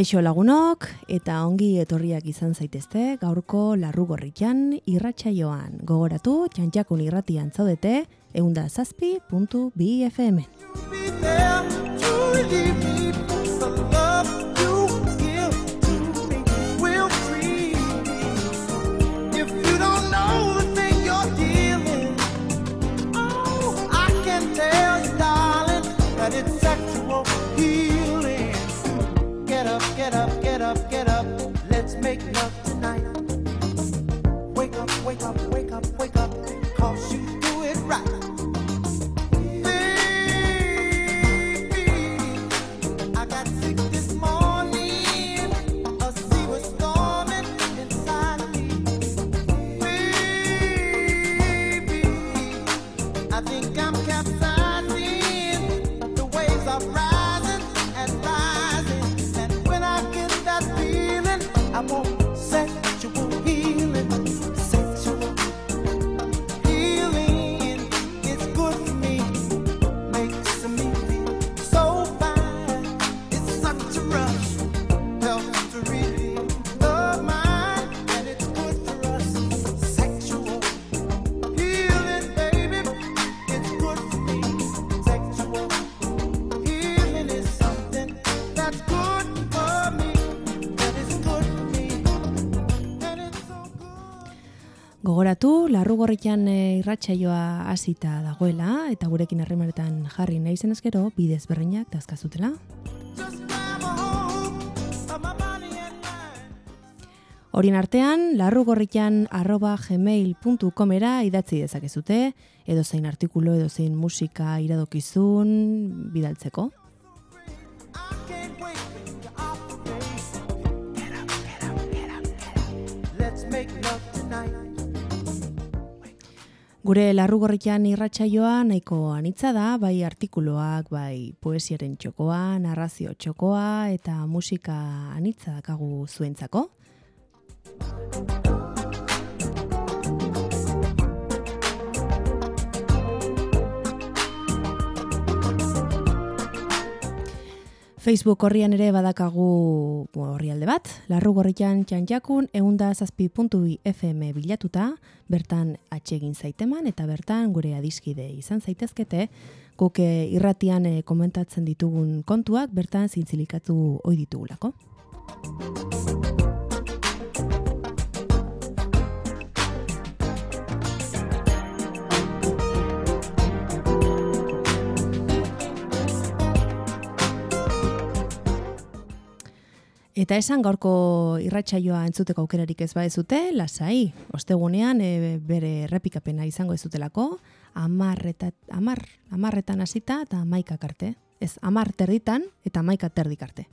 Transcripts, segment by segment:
Kaixo lagunok eta ongi etorriak izan zaitezte gaurko larrugorritan irratsaioan. Gogoratu, txantxakun irratian zaudete, eunda zazpi puntu bi FM. Gogoratu, larrugorritan e, irratsaioa hasita dagoela eta gurekin harremanetan jarri nahi zen ezkero bidez berriak dazkazutela. Horien artean, larrugorritan arroba gmail.comera idatzi dezakezute, edo zein artikulo, edo zein musika iradokizun bidaltzeko. Gure larrugorritan irratsaioa nahiko anitza da, bai artikuluak, bai poesiaren txokoa, narrazio txokoa eta musika anitza dakagu zuentzako. Facebook horrian ere badakagu horrialde bat, larru gorritan txantxakun eunda zazpi puntu FM bilatuta, bertan atxegin zaiteman eta bertan gure adiskide izan zaitezkete, guke irratian eh, komentatzen ditugun kontuak bertan zintzilikatu ohi ditugulako. Eta esan gaurko irratsaioa entzuteko aukerarik ez badezute, lasai, ostegunean e, bere errepikapena izango ez dutelako, amarreta, amar, amarretan hasita eta maikak arte. Ez, amar terditan eta maika terdik arte.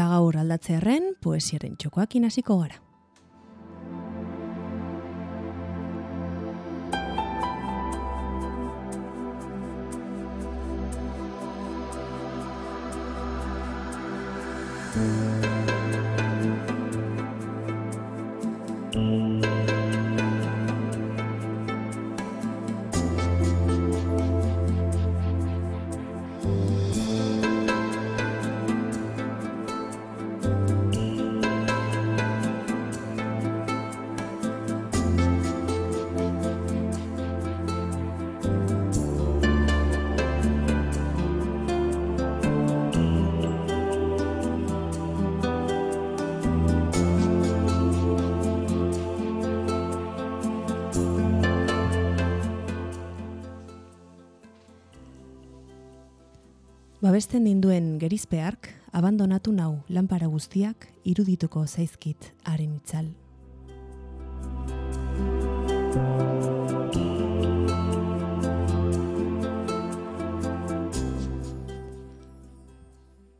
Eta gaur aldatzearen poesiaren txokoak inaziko gara. Babesten dinduen gerizpeark, abandonatu nau lanpara guztiak irudituko zaizkit haren itzal.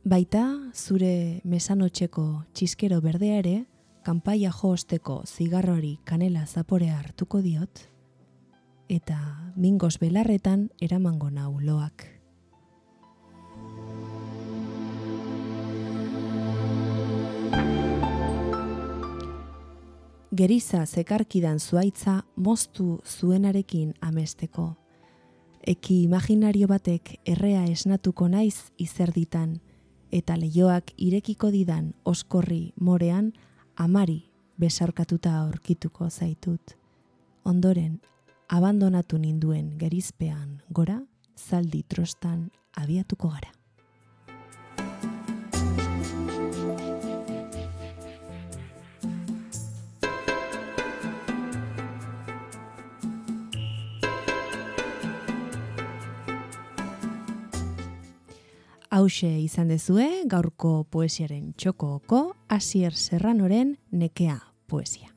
Baita, zure mesanotxeko txiskero berdea ere, kanpaia joosteko zigarrori kanela zaporea hartuko diot, eta mingos belarretan eramango nau loak. Geriza zekarkidan zuaitza moztu zuenarekin amesteko. Eki imaginario batek errea esnatuko naiz izerditan, eta leioak irekiko didan oskorri morean amari besarkatuta aurkituko zaitut. Ondoren, abandonatu ninduen gerizpean gora, zaldi trostan abiatuko gara. Hauxe izan dezue gaurko poesiaren txokoko Asier Serranoren nekea poesia.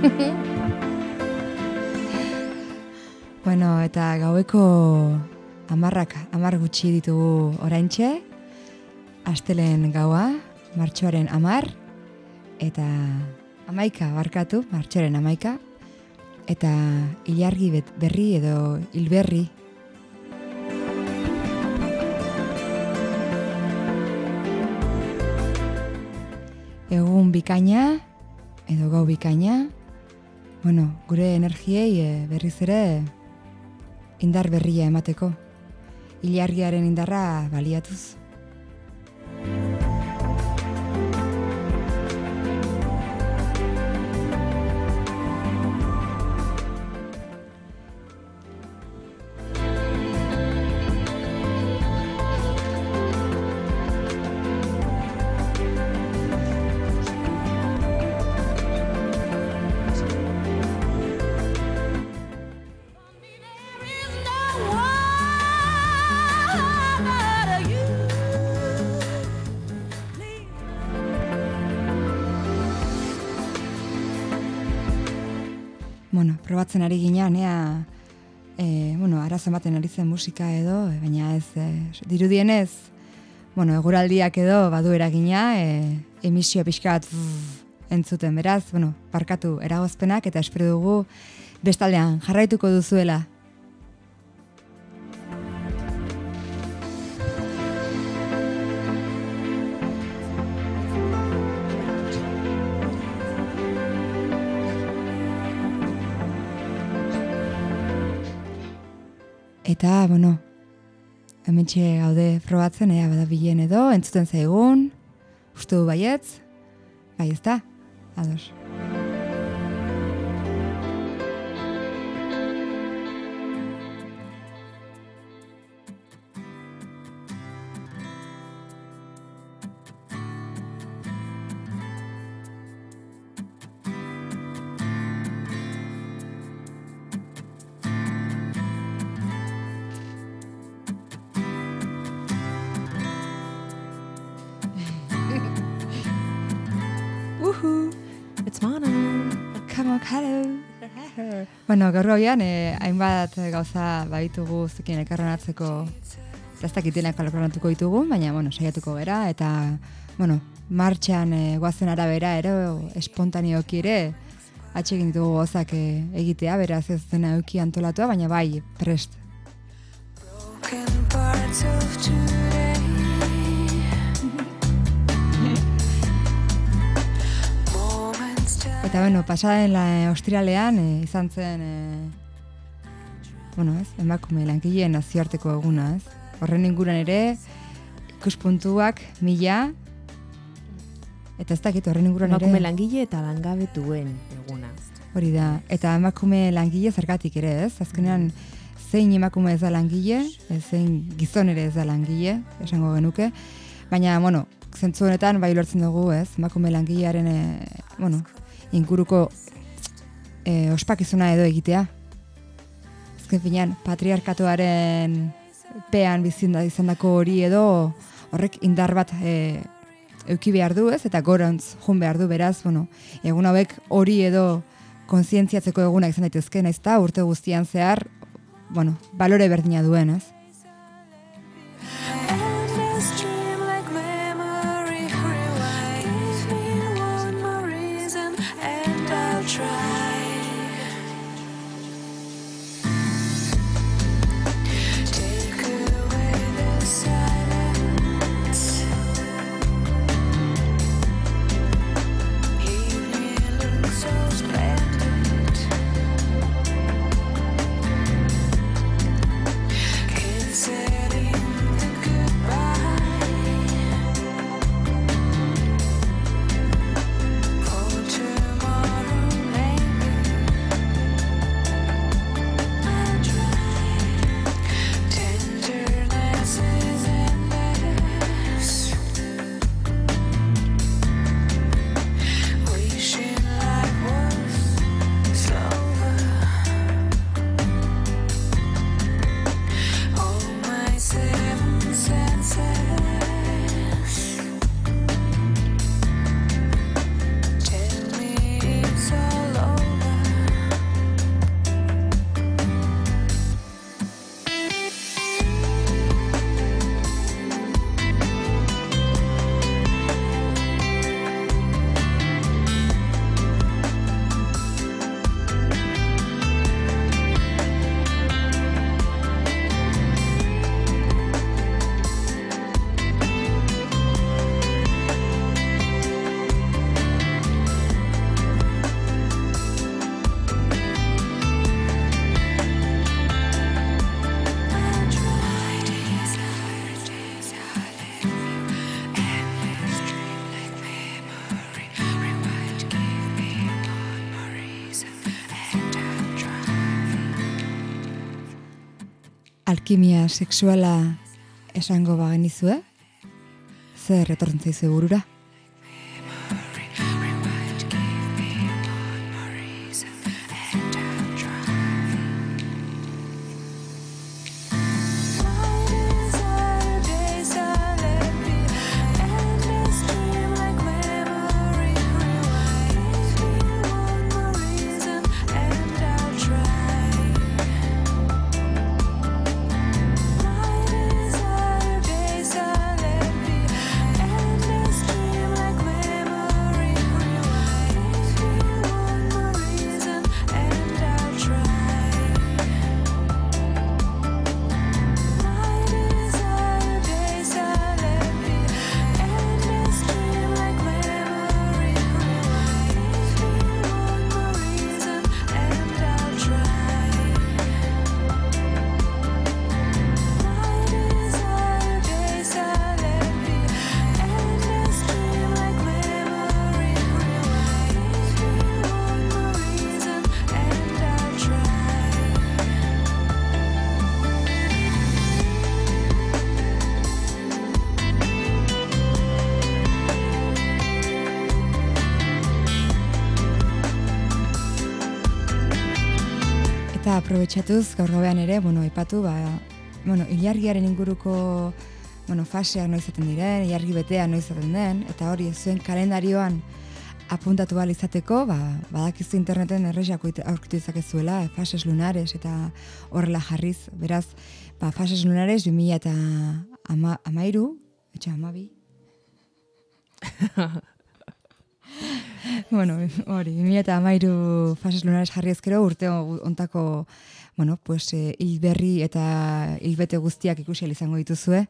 bueno, eta gaueko amarrak, amar gutxi ditugu oraintxe, astelen gaua, martxoaren amar, eta amaika barkatu, martxoaren amaika, eta ilargi berri edo hilberri. Egun bikaina edo gau bikaina, bueno, gure energiei e, berriz ere indar berria emateko. Ilargiaren indarra baliatuz. Bueno, probatzen ari ginean, ea, e, bueno, arazo ematen ari zen musika edo, e, baina ez, e, dirudienez, bueno, eguraldiak edo badu eragina, e, emisio pixkat entzuten beraz, bueno, parkatu eragozpenak eta espero dugu bestaldean jarraituko duzuela Eta, bueno, hemen gaude probatzen, ea bada bilen edo, entzuten zaigun, uste du baietz, bai ez da, ados. Bueno, gaur gauian, eh, hainbat gauza baitugu zukin elkarronatzeko ez dakitenak kalokronatuko ditugu, baina, bueno, saiatuko gera, eta, bueno, martxan eh, guazen arabera, ero, espontanioki ere, atxegin ditugu gozak eh, egitea, beraz ez dena euki antolatua, baina bai, prest. Eta bueno, pasaden la ostrialean e, izan zen e, bueno, ez, emakume langileen nazioarteko eguna, ez? Horren inguran ere ikuspuntuak mila eta ez dakit horren inguran ere emakume langile eta langabetuen eguna. Hori da, eta emakume langile zergatik ere, ez? Azkenean zein emakume ez da langile, zein gizon ere ez da langile, esango genuke. Baina, bueno, zentzu honetan bai lortzen dugu, ez? Emakume langilearen, e, bueno, inguruko e, ospakizuna edo egitea. Azken finean, patriarkatuaren pean bizin da izan dako hori edo horrek indar bat e, euki behar du ez, eta gorantz jun behar du beraz, bueno, egun hauek hori edo konzientziatzeko eguna izan daitezke, naiz urte guztian zehar, bueno, balore berdina duen, ez? Alkimia sexuala esango bagenizue, zer retortzen zaizu burura? Aprobetxatuz, gaur gabean ere, bueno, ipatu, ba, bueno, ilargiaren inguruko bueno, faseak noizaten diren, ilargi betea noizaten den, eta hori zuen kalendarioan apuntatu bal izateko, ba, badakizu interneten erreziako aurkitu izakezuela, e, fases lunares eta horrela jarriz, beraz, ba, fases lunares 2000 eta ama, amairu, etxe amabi, bueno, hori, mi eta amairu fases lunares jarri ezkero, urte ontako, bueno, pues, eh, hilberri eta hilbete guztiak ikusi izango dituzue.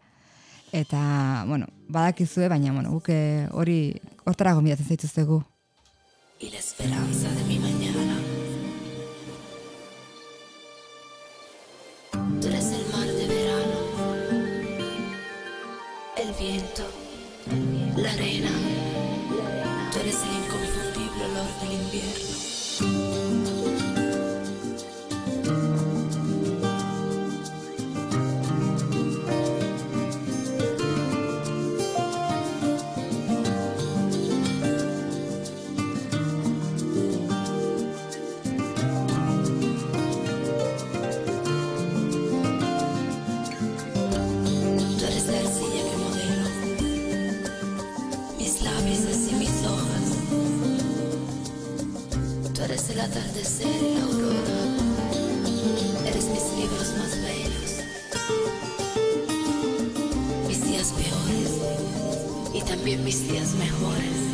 Eta, bueno, badakizue, baina, bueno, guke hori hortara gombiatzen zaituztegu. Y la esperanza de mi mañana. Tú eres el de verano, el viento, la arena, eres el inconfundible olor del invierno. Eres mis libros más bellos, mis días peores y también mis días mejores.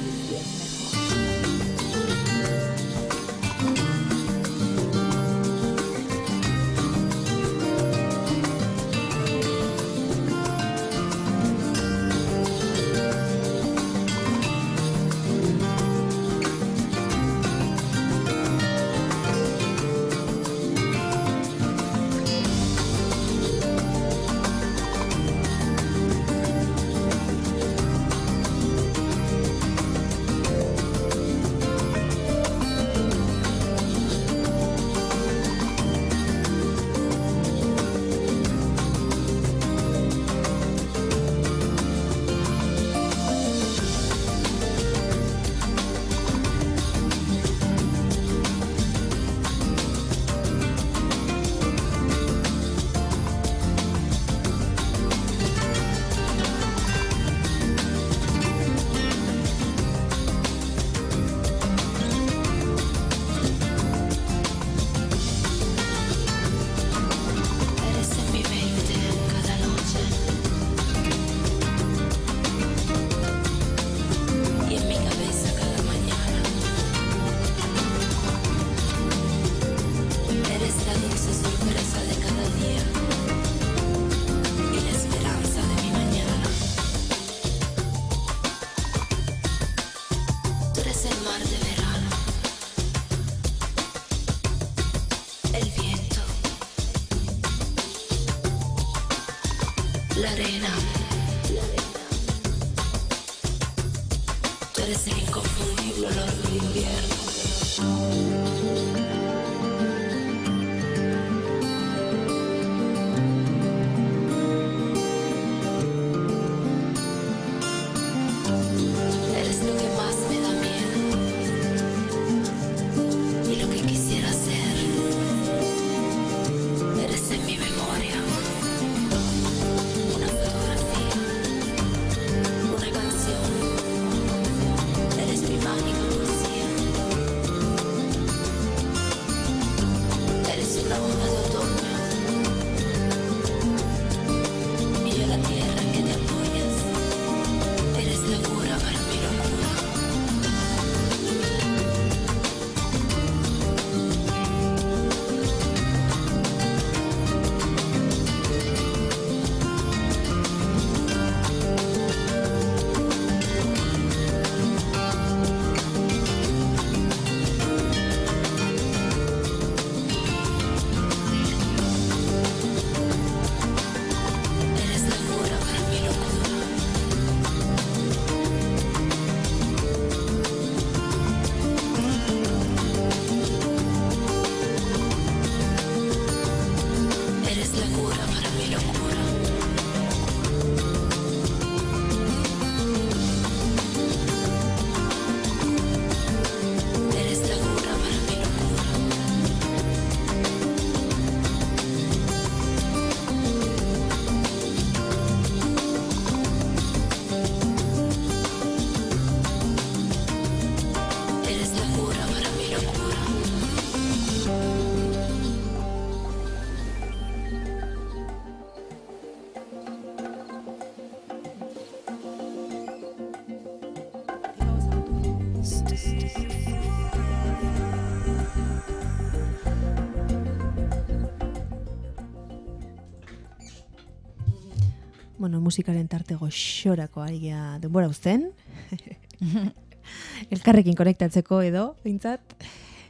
Musikaren tarte goxorako ari denbora uzten. Elkarrekin konektatzeko edo, bintzat.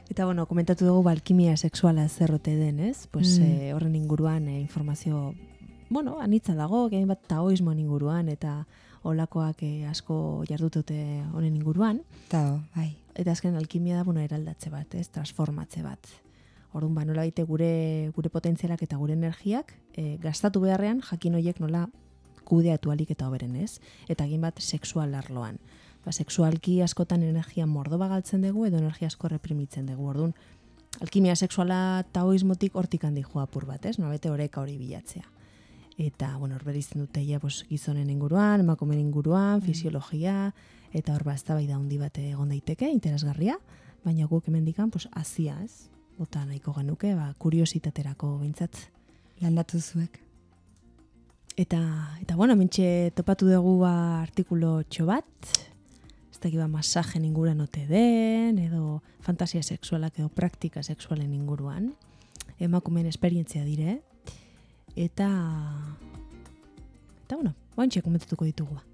Eta bueno, komentatu dugu balkimia sexuala zerrote den, ez? Pues, Mm. eh, horren inguruan eh, informazio, bueno, anitza dago, gehin bat taoismoan inguruan, eta olakoak eh, asko jardutute honen inguruan. Eta, bai. Eta azken alkimia da, bueno, eraldatze bat, ez? Transformatze bat. Orduan, ba, nola gure, gure potentzialak eta gure energiak e, gastatu beharrean jakin horiek nola kudeatu alik eta hoberen, ez? Eta egin bat sexual arloan. Ba, sexualki askotan energia mordo galtzen dugu edo energia asko reprimitzen dugu. Orduan, alkimia sexuala taoismotik hortik handi joa apur bat, ez? Nola baite oreka hori bilatzea. Eta, bueno, hor dute ja, pues, gizonen inguruan, emakumeen inguruan, fisiologia, eta hor ba, eztabaida handi bat egon daiteke, interesgarria, baina guk hemendikan pues hasia, ez? Bota nahiko genuke, ba, kuriositaterako behintzat. Landatu zuek. Eta, eta bueno, mentxe topatu dugu ba, artikulo txo bat, ez dakit ba, masajen inguruan ote den, edo fantasia sexualak edo praktika sexualen inguruan, emakumeen esperientzia dire, eta, eta bueno, oantxe komentatuko ditugu ba.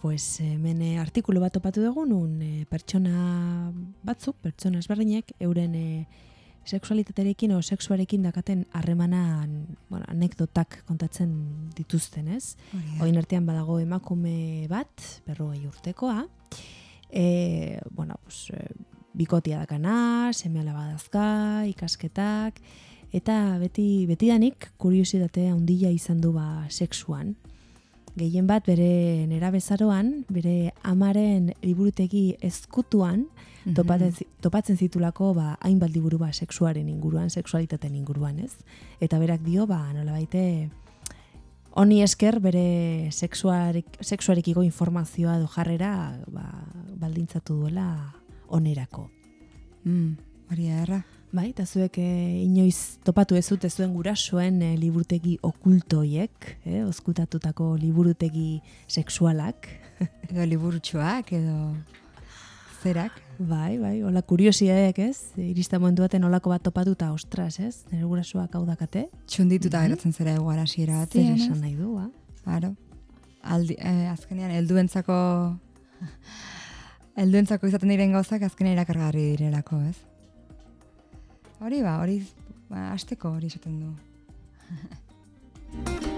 Pues hemen eh, artikulu bat topatu dugu nun eh, pertsona batzuk, pertsona ezberdinek euren eh, sexualitatearekin o sexuarekin dakaten harremanan, bueno, anekdotak kontatzen dituzten, ez? Hori da. Oin artean badago emakume bat, berrogei urtekoa, e, bueno, pues, e, bikotia dakana, seme alaba dazka, ikasketak, eta beti, betidanik kuriositate handia izan du ba sexuan. Gehien bat bere nera bezaroan, bere amaren liburutegi ezkutuan, Mhm. topatzen, topatzen zitulako ba, hainbat liburu ba, sexuaren inguruan, sexualitateen inguruan, ez? Eta berak dio, ba, nola baite, honi esker bere sexuarek, sexuarekiko informazioa edo jarrera ba, baldintzatu duela onerako. Mm, hori erra. Bai, eta zuek e, inoiz topatu ez dute zuen gurasoen e, liburutegi okultoiek, e, ozkutatutako liburutegi sexualak. Edo liburutxoak, edo zerak. Bai, bai, hola kuriosiaek, ez? Irista momentu baten olako bat topatuta, ostras, ez? Nire gurasoak hau dakate. Txundituta geratzen zera eguara hasiera Zer batean. esan ez? nahi du, ba? Claro. Aldi, eh, azkenean, helduentzako helduentzako izaten diren gauzak azkenean irakargarri direlako, ez? Hori ba, hori ba, asteko hori esaten du.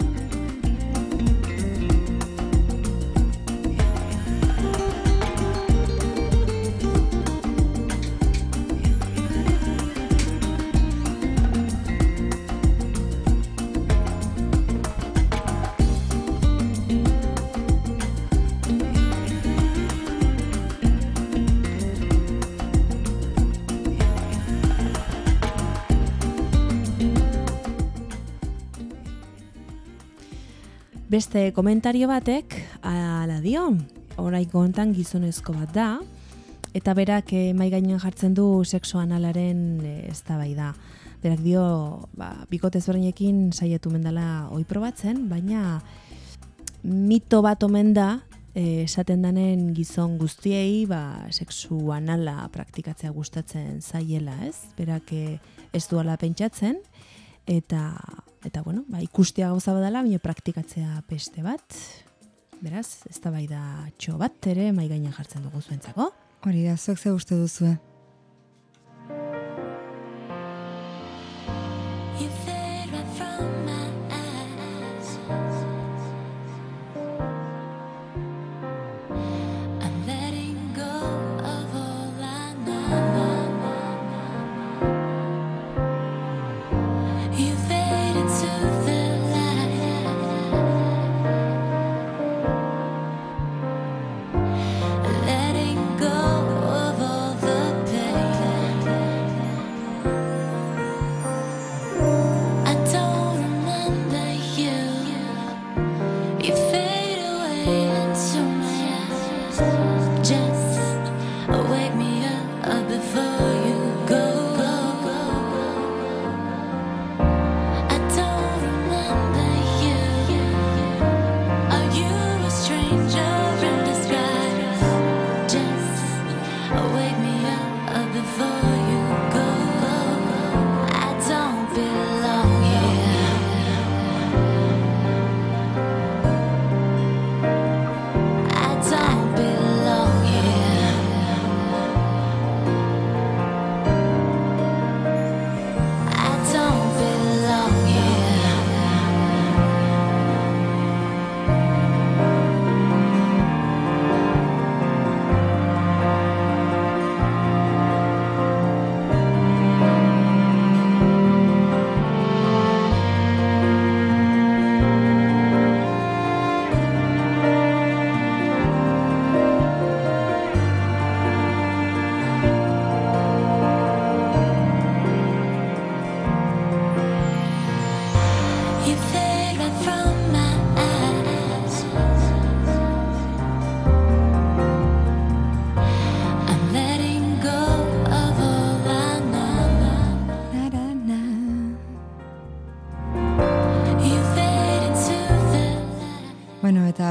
Beste komentario batek, ala dio, oraiko hontan gizonezko bat da, eta berak eh, mai gainean jartzen du sexu analaren eh, eztabaida. Berak dio, ba, bikote ezberdinekin saiatu mendala oi probatzen, baina mito bat omen da, eh, esaten danen gizon guztiei ba, sexu anala praktikatzea gustatzen zaiela, ez? Berak eh, ez duala pentsatzen, eta, eta bueno, ba, ikustea gauza badala, baina praktikatzea beste bat. Beraz, ez da bai da txo bat ere mai gainean jartzen dugu zuentzako. Hori da, zuek ze uste duzue. You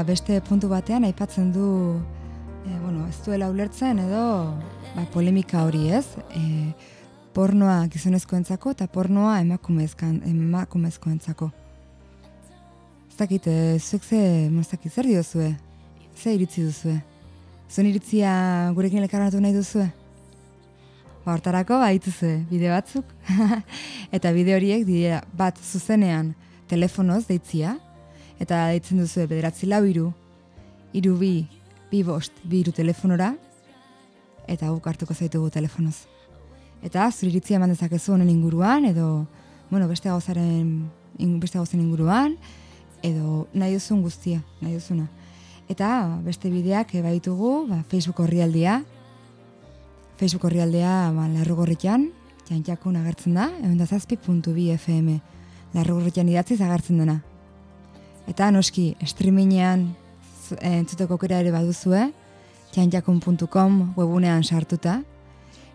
beste puntu batean aipatzen du e, bueno, ez duela ulertzen edo ba, polemika hori ez, e, pornoa gizonezkoentzako eta pornoa emakumezkan, emakumezkoentzako. Ez dakit, e, zuek ze, dakit, zer diozue? Ze iritzi duzue? Zuen iritzia gurekin elkarratu nahi duzue? Ba, hortarako baituzue bide batzuk. eta bide horiek dira bat zuzenean telefonoz deitzia, eta deitzen duzue bederatzi lau iru, iru bi, bi bost, bi iru telefonora, eta guk hartuko zaitugu telefonoz. Eta zure iritzia eman dezakezu honen inguruan, edo, bueno, beste gauzaren, in, beste gauzen inguruan, edo nahi duzun guztia, nahi duzuna. Eta beste bideak baditugu, ba, Facebook horrialdia, Facebook horrialdea ba, larrugorritan, jantjakun agertzen da, eundazazpi.bi FM, larrugorritan idatziz agertzen dena. Eta noski, streamingean zu- entzuteko aukera ere baduzue, txantjakun.com webunean sartuta.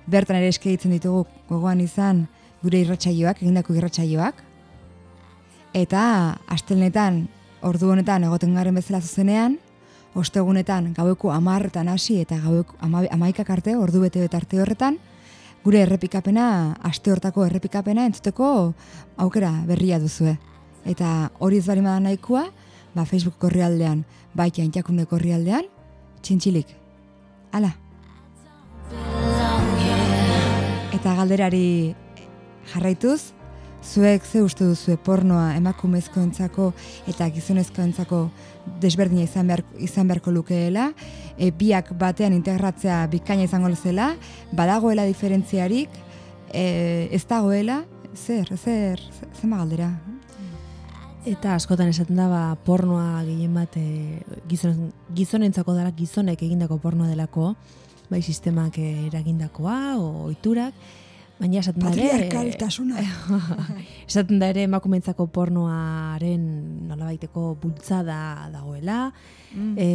Bertan ere eske ditugu gogoan izan gure irratsaioak, egindako irratsaioak. Eta astelenetan, ordu honetan egoten garen bezala zuzenean, ostegunetan gaueko amarretan hasi eta gaueko ama- amaikak arte, ordu bete arte horretan, gure errepikapena, aste hortako errepikapena entzuteko aukera berria duzue. Eta hori ez barima da nahikoa, ba Facebook korrialdean, bai jaintakunde korrialdean, txintxilik. Hala, eta galderari jarraituz, zuek ze uste duzue pornoa emakumezkoentzako eta gizonezkoentzako desberdina izan, behar, izan beharko lukeela, e, biak batean integratzea bikaina izango zela, badagoela diferentziarik, e, ez dagoela, zer, zer, zer, zenba galdera. Eta askotan esaten da, ba, pornoa gehien bat e, gizon, gizonentzako dela gizonek egindako pornoa delako, bai sistemak eh, eragindakoa, o oiturak, Baina esaten da ere... Patriarkaltasuna. Esaten da ere emakumeentzako pornoaren nolabaiteko bultzada dagoela. Mm. E,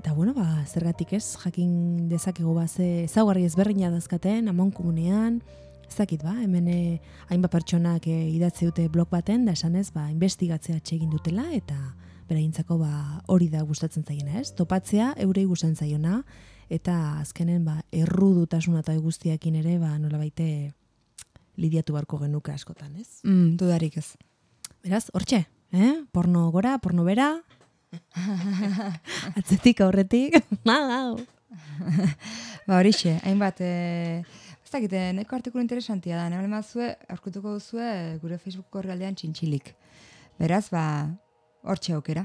eta bueno, ba, zergatik ez, jakin dezakegu ba, ze ezaugarri ezberdina dazkaten, amon komunean, ez dakit ba, hemen e, hainbat pertsonak e, idatzi dute blog baten, da esan ez, ba, investigatzea egin dutela, eta beraintzako ba, hori da gustatzen zaiena, ez? Topatzea eurei gustatzen zaiona, eta azkenen ba, errudutasuna eta guztiakin ere, ba, nolabaite lidiatu barko genuke askotan, ez? Mm, dudarik ez. Beraz, hortxe, eh? Porno gora, porno bera. Atzetik aurretik. Au. Ba horixe, hainbat, e, ez dakite, neko artikulu interesantia da, nahi mazue, aurkutuko duzue gure Facebook horrealdean txintxilik. Beraz, ba, hortxe aukera.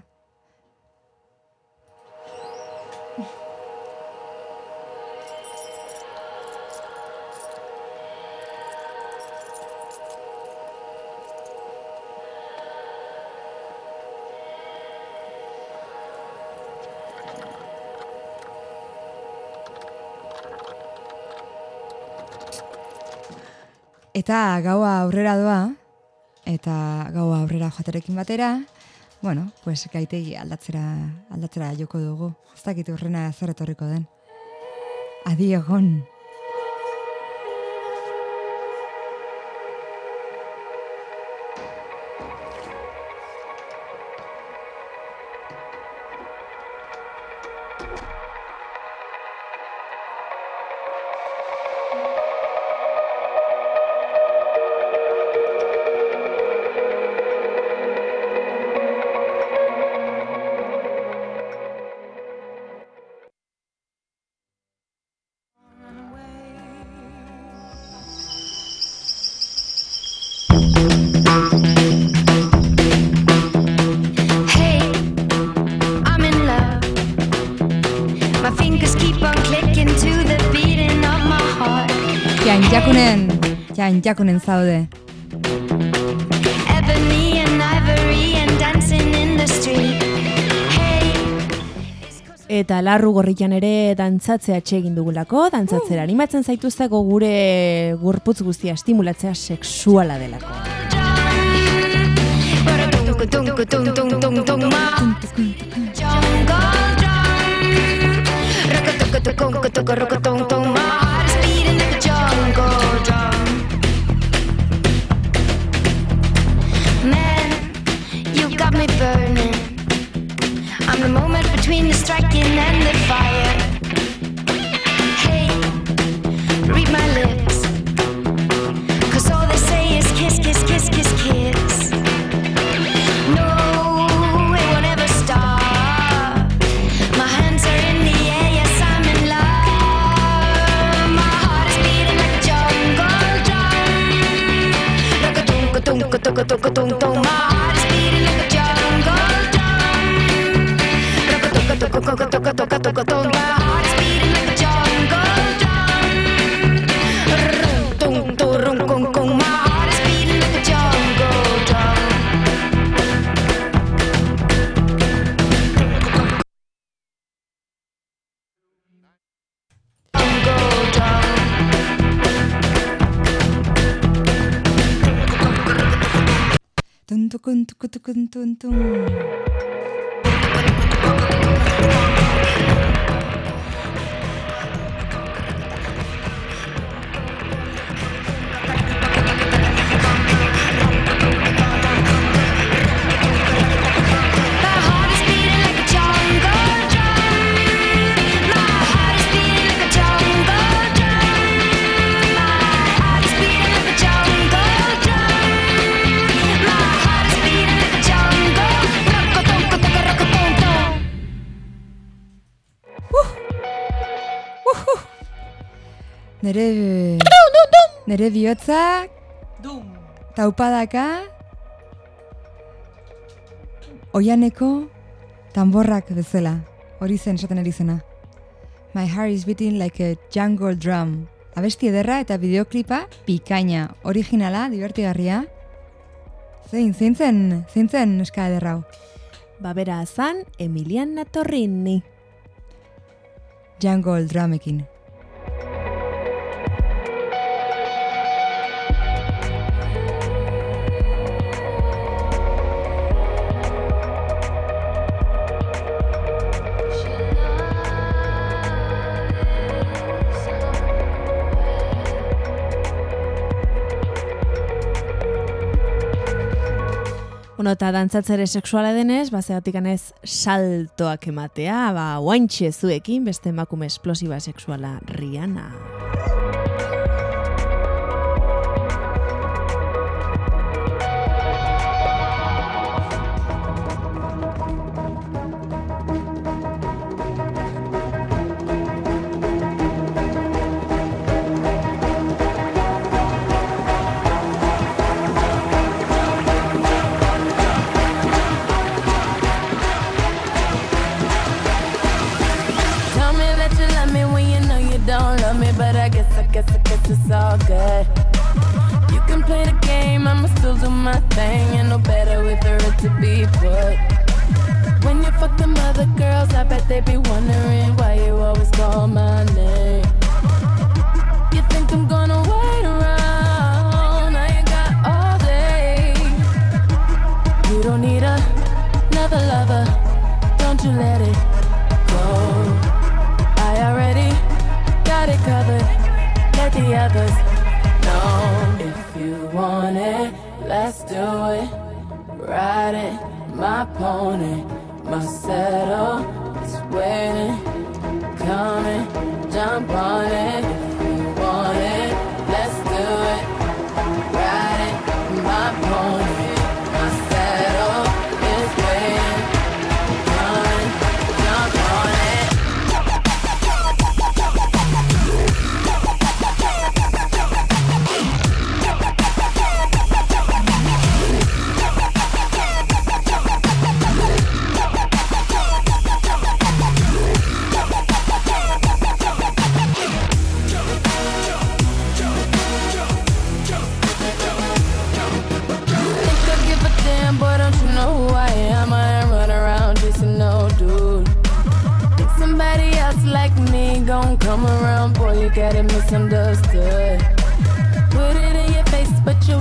Eta gaua aurrera doa, eta gaua aurrera joaterekin batera, bueno, pues gaitegi aldatzera, aldatzera joko dugu. Ez dakit urrena zer etorriko den. Adi egon. In the street. Hey, Eta larru gorrian ere dantzatzea egin dugulako, dantzatzera animatzen zaituzteko gure gorputz guztia estimulatzea sexuala delako. The moment between the striking and the fire. Hey, read my lips. Cause all they say is kiss, kiss, kiss, kiss, kiss. No, it won't ever stop. My hands are in the air, yes, I'm in love. My heart is beating like a jungle drum. Like a tunk, a tunk, a tunk, tunk, a tunk, a tunk, a tunk, a tunk, a tunk, a tunk. My heart is beating like a jungle drum. Rum, tung, tung, rum, kung, kung. My heart is beating like a jungle drum. Jungle drum. Tun tukun tukun tukun tun tun. My Nere... Nere bihotzak... Taupadaka... Oianeko... Tamborrak bezala. Hori zen esaten ari zena. My heart is beating like a jungle drum. Abesti ederra eta bideoklipa pikaina. Originala, divertigarria. Zein, zein zen, zein zen eska ederra hau. Babera zan, Emilian Natorrini. Jungle drumekin. Bueno, eta dantzatzere sexuala denez, bazeatik ez saltoak ematea, ba, guaintxe zuekin, beste emakume esplosiba sexuala Rihanna.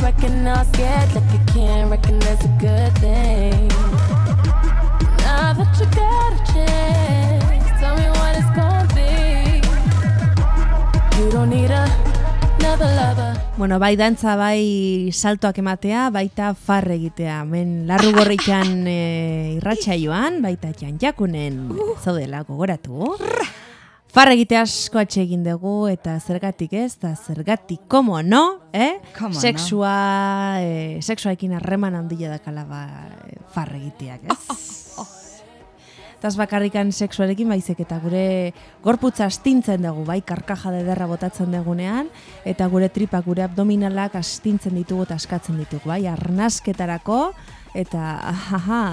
Reckon all scared, like you can't recognize a good thing. Now that you got a chance, tell me what it's gonna be. You don't need a, another lover. Bueno, bai dantza, bai saltoak ematea, baita far egitea. Men larru gorritan e, irratxa joan, baita janjakunen zaudela gogoratu. Far egitea asko atxe egin dugu, eta zergatik ez, eta zergatik, komo no, eh? No. Sexua, e, sexuaekin harreman handia dakala ba, far egiteak, ez? Taz bakarrikan sexuarekin baizik eta gure gorputza astintzen dugu, bai karkaja derra botatzen dugunean, eta gure tripak, gure abdominalak astintzen ditugu eta askatzen ditugu, bai arnasketarako, eta ahaha,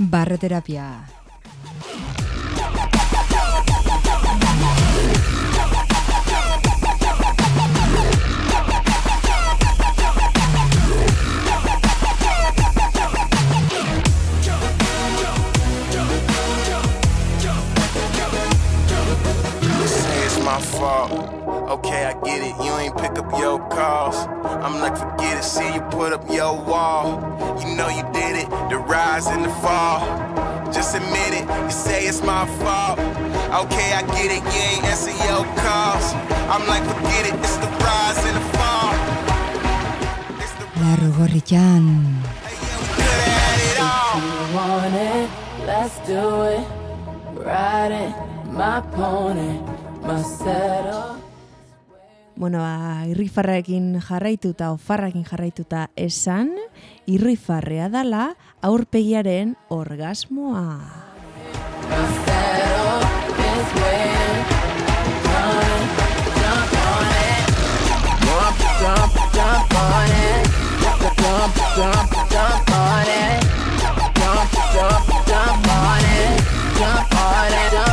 Barreterapia. My fault. Okay, I get it. You ain't pick up your calls. I'm like, forget it. See you put up your wall. You know you did it. The rise and the fall. Just admit it. You say it's my fault. Okay, I get it. You ain't answer your calls. I'm like, forget it. It's the rise and the fall. It's the Larru gorritan. could have had it all. you want it, let's do it. Ride it, my pony, my saddle. Bueno, ba, irrifarrekin jarraituta, ofarrakin jarraituta esan, irrifarrea dala aurpegiaren orgasmoa. Jump on it.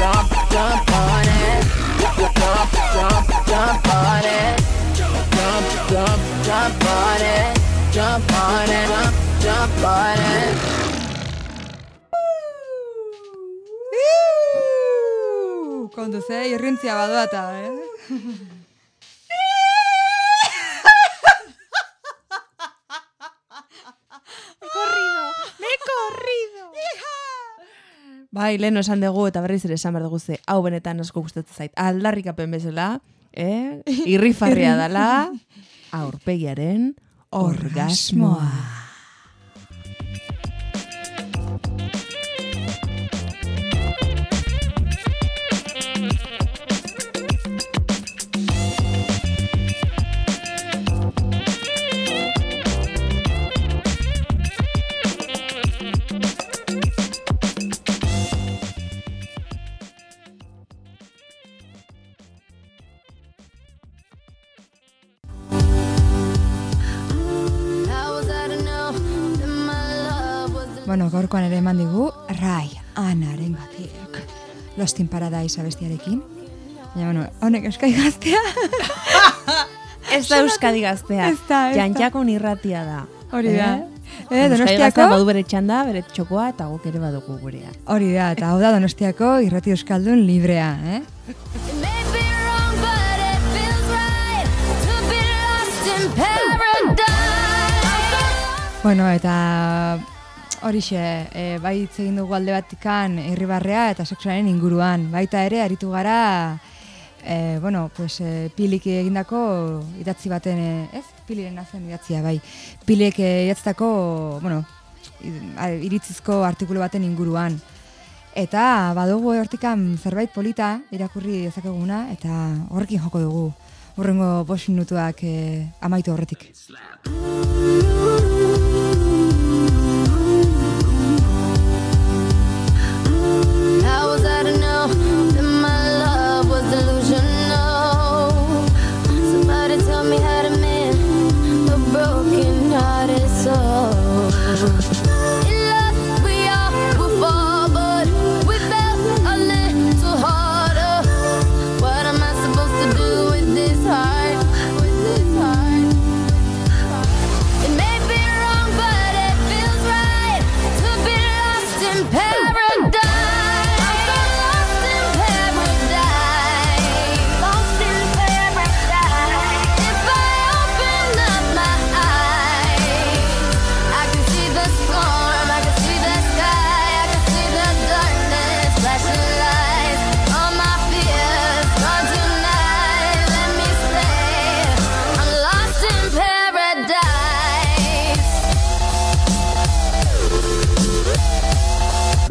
Jump, jump, jump on it. Jump, jump, jump on it. Jump, jump, jump on it. Jump on it. Jump, jump on it. Kondu ze, irrintzia badoata, eh? Bai, lehen esan dugu eta berriz ere esan behar dugu ze, hau benetan asko gustatzen zait. Aldarrikapen bezala, eh? irrifarria dala, aurpegiaren Orgasmoa. Gaurkoan ere eman digu, Rai, Anaren gatik. Lost in Paradise abestiarekin. Baina, bueno, honek euskai gaztea. Ez da Euskadi gaztea. Ez da, ez da. Jantxakon irratia da. Hori da. Eh? Eh, Euskadi Donostiako, badu bere txanda, bere txokoa, eta guk ere badugu gurea. hori da, eta hau da Donostiako irrati euskaldun librea, eh? Right. Bueno, eta horixe, e, bai hitz egin dugu alde batikan irribarrea eta sexuaren inguruan. Baita ere, aritu gara, e, bueno, pues, e, pilik egindako idatzi baten, e, ez? Piliren zen idatzia, bai. Pilek e, idatzitako, bueno, iritzizko artikulu baten inguruan. Eta badugu hortikan zerbait polita irakurri dezakeguna eta horrekin joko dugu. Horrengo bost minutuak e, amaitu horretik.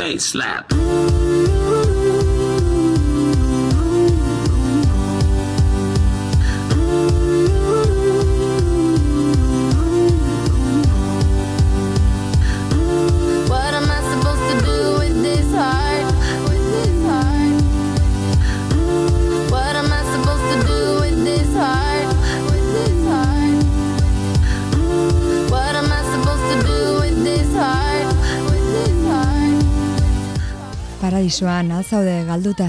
face slap. Paradisoan, alzaude galduta.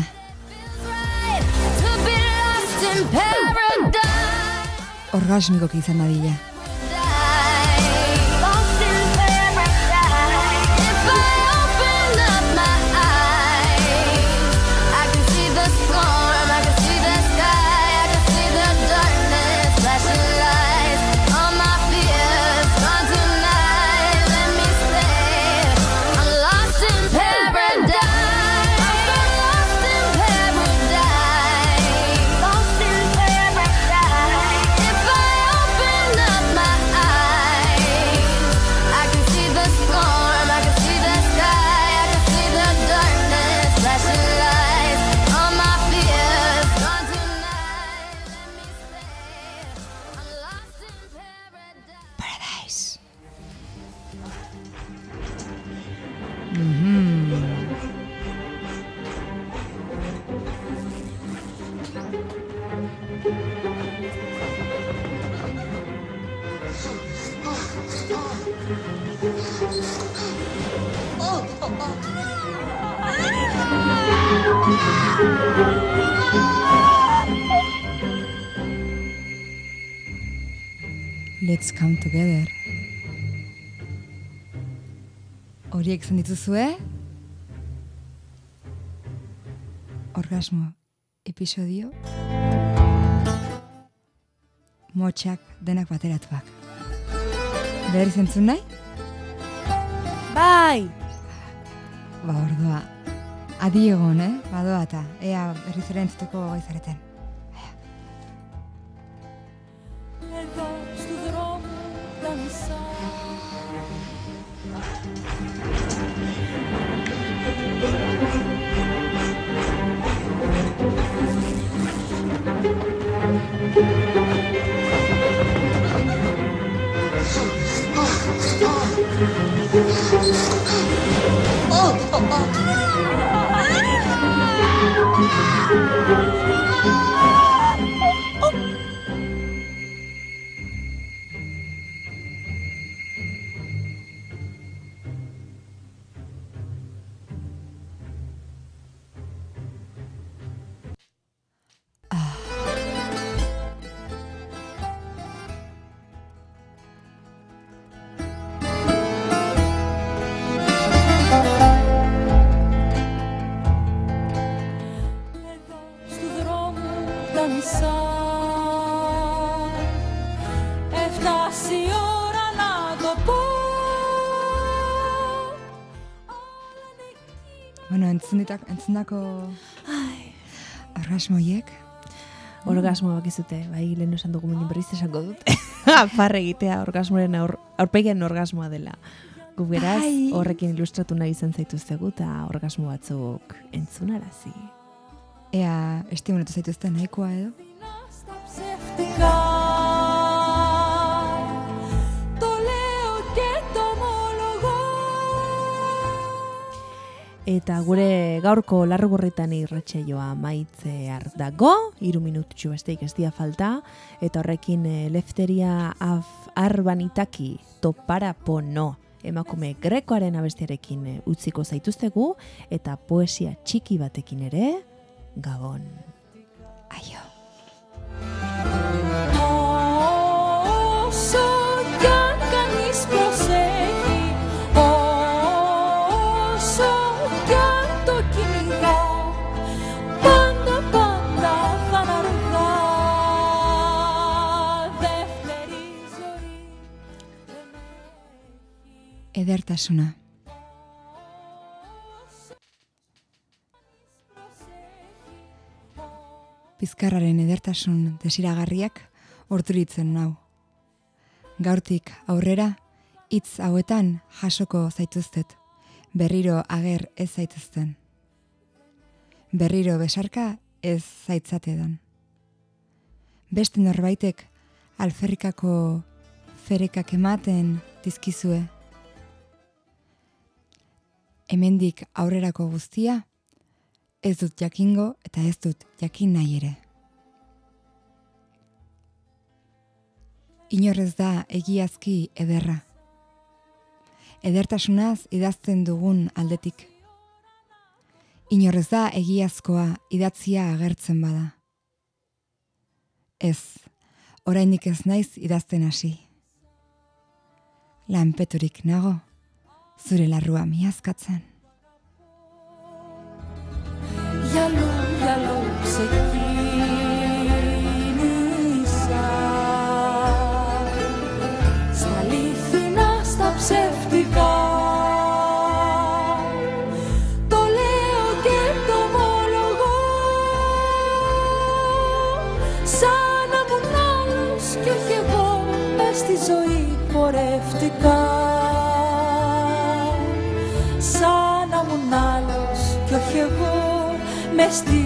Orgasmikoki izan dadila. Let's come together. Horiek zen dituzue? Orgasmo episodio motxak denak bateratuak. Berriz entzun nahi? Bai! Ba, ordua. Adi egon, eh? Badoa eta, ea berriz ere entzuteko gaizareten. Entzundako orgasmoiek, Orgasmo bakizute, bai, lehen esan dugu minin berriz esango dut. Parre egitea orgasmoren aur, aurpegian orgasmoa dela. Gu beraz, Bai. horrekin ilustratu nahi izan zaituztegu eta orgasmo batzuk entzunarazi. ea estimulatu zaituzten nahikoa edo. Eta gure gaurko larrugorritan irratsaioa maitzear dago, iru minututxu besteik ez dia falta, eta horrekin eh, lefteria af arbanitaki topara pono emakume grekoaren abestiarekin eh, utziko zaituztegu, eta poesia txiki batekin ere, gabon. Aio. Edertasuna. Bizkarraren edertasun desiragarriak orduritzen nau. Gaurtik aurrera, hitz hauetan jasoko zaituztet, berriro ager ez zaituzten. Berriro besarka ez zaitzatedan. Beste norbaitek alferrikako ferekak ematen dizkizue. Hemendik aurrerako guztia, ez dut jakingo eta ez dut jakin nahi ere. Inorrez da egiazki ederra. Edertasunaz idazten dugun aldetik. Inorrez da egiazkoa idatzia agertzen bada. Ez, orainik ez naiz idazten hasi. Lanpeturik nago, zure larrua miazkatzen. Jalo, jalo, zekio. Στη